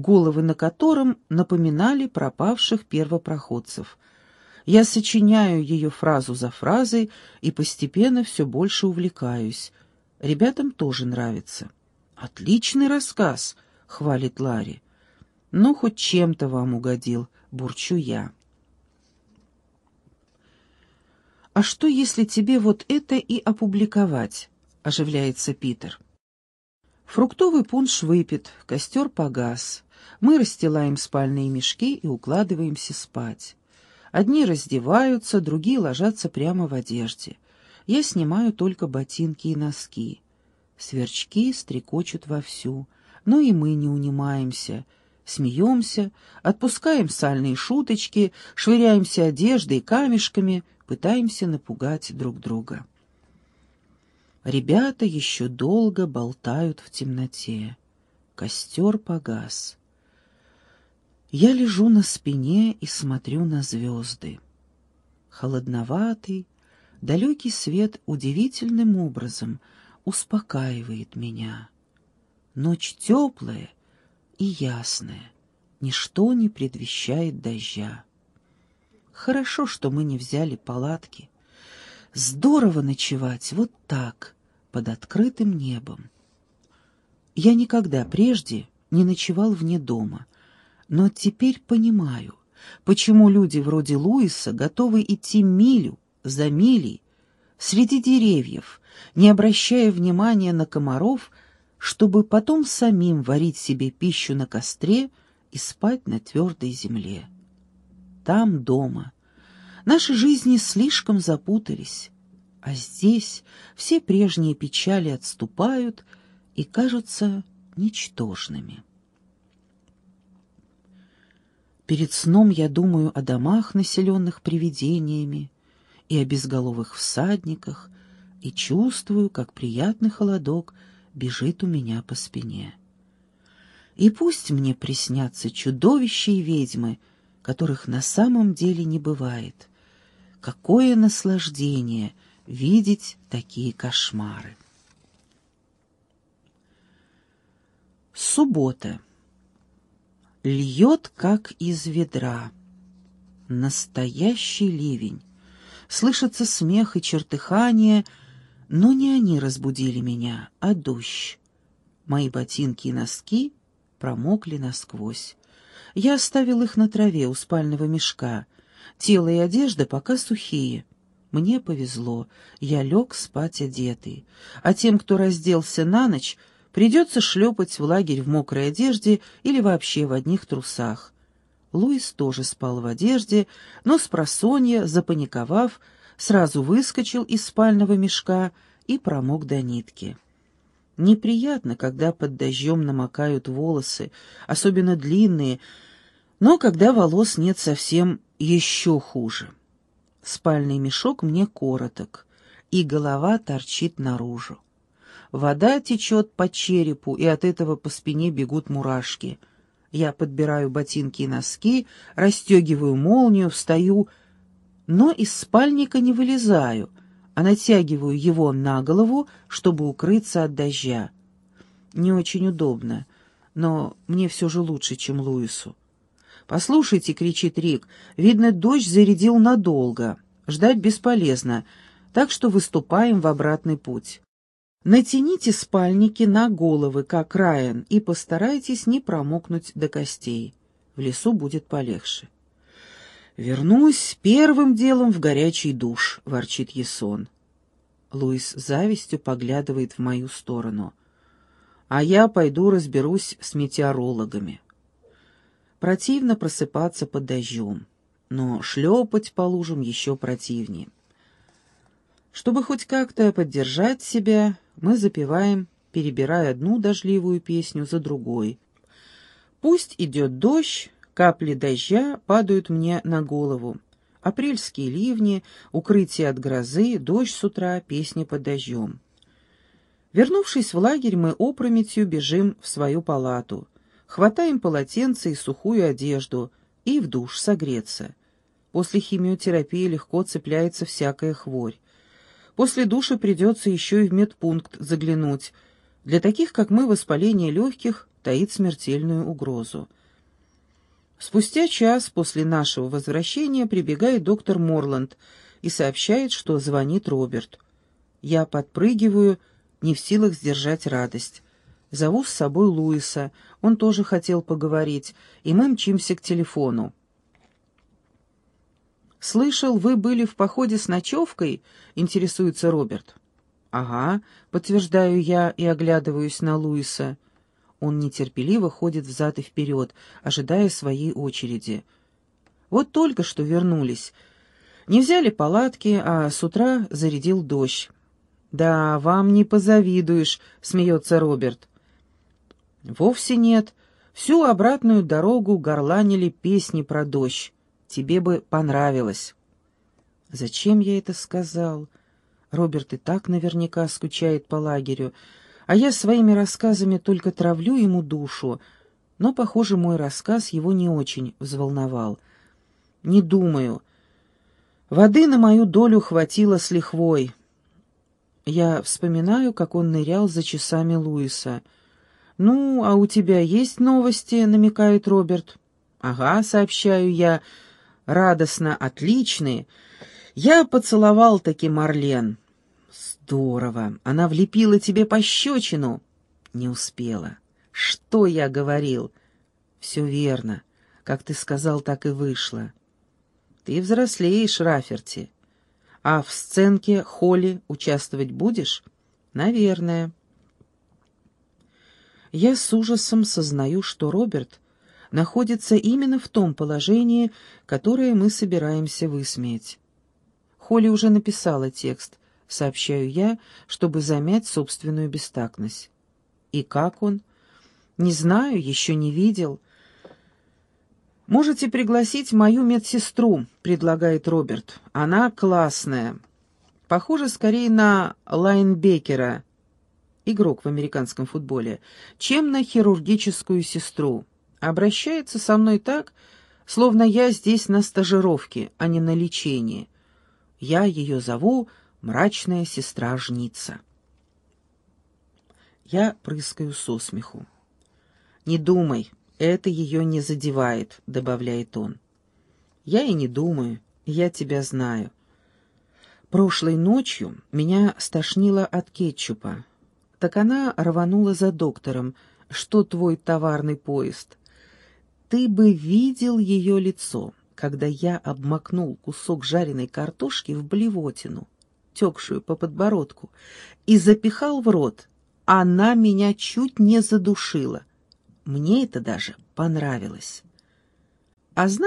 головы на котором напоминали пропавших первопроходцев. Я сочиняю ее фразу за фразой и постепенно все больше увлекаюсь. Ребятам тоже нравится. «Отличный рассказ», — хвалит Ларри. «Ну, хоть чем-то вам угодил», — бурчу я. «А что, если тебе вот это и опубликовать?» — оживляется Питер. Фруктовый пунш выпит, костер погас. Мы расстилаем спальные мешки и укладываемся спать. Одни раздеваются, другие ложатся прямо в одежде. Я снимаю только ботинки и носки. Сверчки стрекочут вовсю, но и мы не унимаемся. Смеемся, отпускаем сальные шуточки, швыряемся одеждой и камешками, пытаемся напугать друг друга. Ребята еще долго болтают в темноте. Костер погас. Я лежу на спине и смотрю на звезды. Холодноватый, далекий свет удивительным образом успокаивает меня. Ночь теплая и ясная, ничто не предвещает дождя. Хорошо, что мы не взяли палатки. Здорово ночевать вот так, под открытым небом. Я никогда прежде не ночевал вне дома, но теперь понимаю, почему люди вроде Луиса готовы идти милю за милей среди деревьев, не обращая внимания на комаров, чтобы потом самим варить себе пищу на костре и спать на твердой земле. Там, дома, наши жизни слишком запутались, а здесь все прежние печали отступают и кажутся ничтожными. Перед сном я думаю о домах, населенных привидениями, и о безголовых всадниках, и чувствую, как приятный холодок бежит у меня по спине. И пусть мне приснятся чудовища и ведьмы, которых на самом деле не бывает. Какое наслаждение — видеть такие кошмары. Суббота. Льет, как из ведра. Настоящий ливень. Слышится смех и чертыхание, но не они разбудили меня, а дождь. Мои ботинки и носки промокли насквозь. Я оставил их на траве у спального мешка. Тело и одежда пока сухие. Мне повезло, я лег спать одетый, а тем, кто разделся на ночь, придется шлепать в лагерь в мокрой одежде или вообще в одних трусах. Луис тоже спал в одежде, но с просонья, запаниковав, сразу выскочил из спального мешка и промок до нитки. Неприятно, когда под дождем намокают волосы, особенно длинные, но когда волос нет совсем, еще хуже. Спальный мешок мне короток, и голова торчит наружу. Вода течет по черепу, и от этого по спине бегут мурашки. Я подбираю ботинки и носки, расстегиваю молнию, встаю, но из спальника не вылезаю, а натягиваю его на голову, чтобы укрыться от дождя. Не очень удобно, но мне все же лучше, чем Луису. «Послушайте», — кричит Рик, — «видно, дождь зарядил надолго. Ждать бесполезно, так что выступаем в обратный путь. Натяните спальники на головы, как Райан, и постарайтесь не промокнуть до костей. В лесу будет полегче». «Вернусь первым делом в горячий душ», — ворчит Есон. Луис завистью поглядывает в мою сторону. «А я пойду разберусь с метеорологами». Противно просыпаться под дождем, но шлепать по лужам еще противнее. Чтобы хоть как-то поддержать себя, мы запеваем, перебирая одну дождливую песню за другой. Пусть идет дождь, капли дождя падают мне на голову. Апрельские ливни, укрытие от грозы, дождь с утра, песни под дождем. Вернувшись в лагерь, мы опрометью бежим в свою палату — Хватаем полотенце и сухую одежду и в душ согреться. После химиотерапии легко цепляется всякая хворь. После душа придется еще и в медпункт заглянуть. Для таких, как мы, воспаление легких таит смертельную угрозу. Спустя час после нашего возвращения прибегает доктор Морланд и сообщает, что звонит Роберт. Я подпрыгиваю, не в силах сдержать радость. Зову с собой Луиса, он тоже хотел поговорить, и мы мчимся к телефону. «Слышал, вы были в походе с ночевкой?» — интересуется Роберт. «Ага», — подтверждаю я и оглядываюсь на Луиса. Он нетерпеливо ходит взад и вперед, ожидая своей очереди. «Вот только что вернулись. Не взяли палатки, а с утра зарядил дождь. «Да, вам не позавидуешь», — смеется Роберт. «Вовсе нет. Всю обратную дорогу горланили песни про дождь. Тебе бы понравилось». «Зачем я это сказал?» Роберт и так наверняка скучает по лагерю, а я своими рассказами только травлю ему душу, но, похоже, мой рассказ его не очень взволновал. «Не думаю. Воды на мою долю хватило с лихвой». Я вспоминаю, как он нырял за часами Луиса. «Ну, а у тебя есть новости?» — намекает Роберт. «Ага», — сообщаю я, — «радостно, отличные». Я поцеловал таки Марлен. Здорово. Она влепила тебе пощечину. Не успела. Что я говорил? Все верно. Как ты сказал, так и вышло. Ты взрослеешь, Раферти. А в сценке Холли участвовать будешь? Наверное. Я с ужасом сознаю, что Роберт находится именно в том положении, которое мы собираемся высмеять. Холли уже написала текст, сообщаю я, чтобы замять собственную бестактность. И как он? Не знаю, еще не видел. «Можете пригласить мою медсестру», — предлагает Роберт. «Она классная. Похожа скорее на Лайнбекера, игрок в американском футболе, чем на хирургическую сестру. Обращается со мной так, словно я здесь на стажировке, а не на лечении. Я ее зову «Мрачная сестра-жница». Я прыскаю со смеху. «Не думай, это ее не задевает», — добавляет он. «Я и не думаю, я тебя знаю. Прошлой ночью меня стошнило от кетчупа. Так она рванула за доктором. Что твой товарный поезд? Ты бы видел ее лицо когда я обмакнул кусок жареной картошки в блевотину, текшую по подбородку, и запихал в рот, она меня чуть не задушила. Мне это даже понравилось. А знаешь,